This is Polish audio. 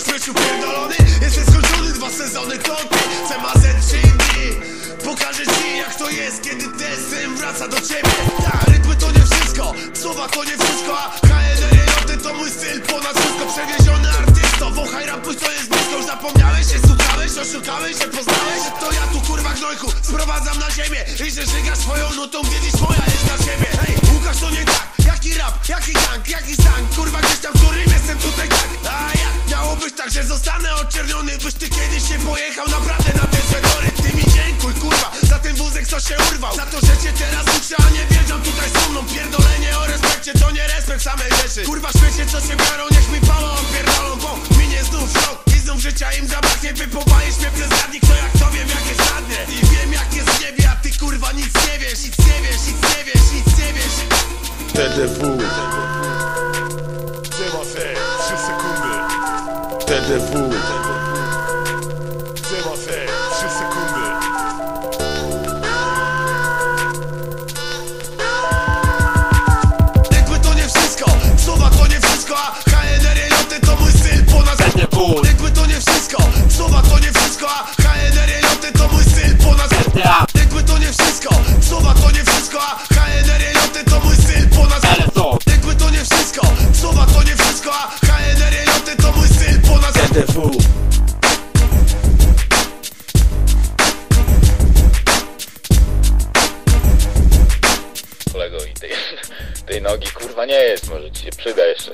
śmieciu pierdolony Jestem skończony, dwa sezony to ty CMZ czy inni Pokażę ci jak to jest, kiedy TSM wraca do ciebie. Tak, rytmy to nie wszystko, słowa to nie wszystko A oszukałeś się, poznałeś? Że to ja tu kurwa gnojku, sprowadzam na ziemię. I że żygasz swoją nutą, dziś moja jest na siebie Hej, Łukasz to nie tak, jaki rap, jaki gang, jaki stan Kurwa gdzieś tam którym jestem tutaj tak. A jak miało być tak, że zostanę odczerniony Byś ty kiedyś się pojechał naprawdę na te złe tory. Ty mi dziękuj kurwa, za ten wózek co się urwał. Za to, że cię teraz uczę, a nie wjeżdżam tutaj z mną. Pierdolenie o respekcie, to nie respekt samej rzeczy. Kurwa świecie co się biorą, niech mi pała opierdolą Tête vous C'est ma fête, je seconde Tête vous TDW, kolego i tej, tej nogi kurwa nie jest, może ci się przyda jeszcze.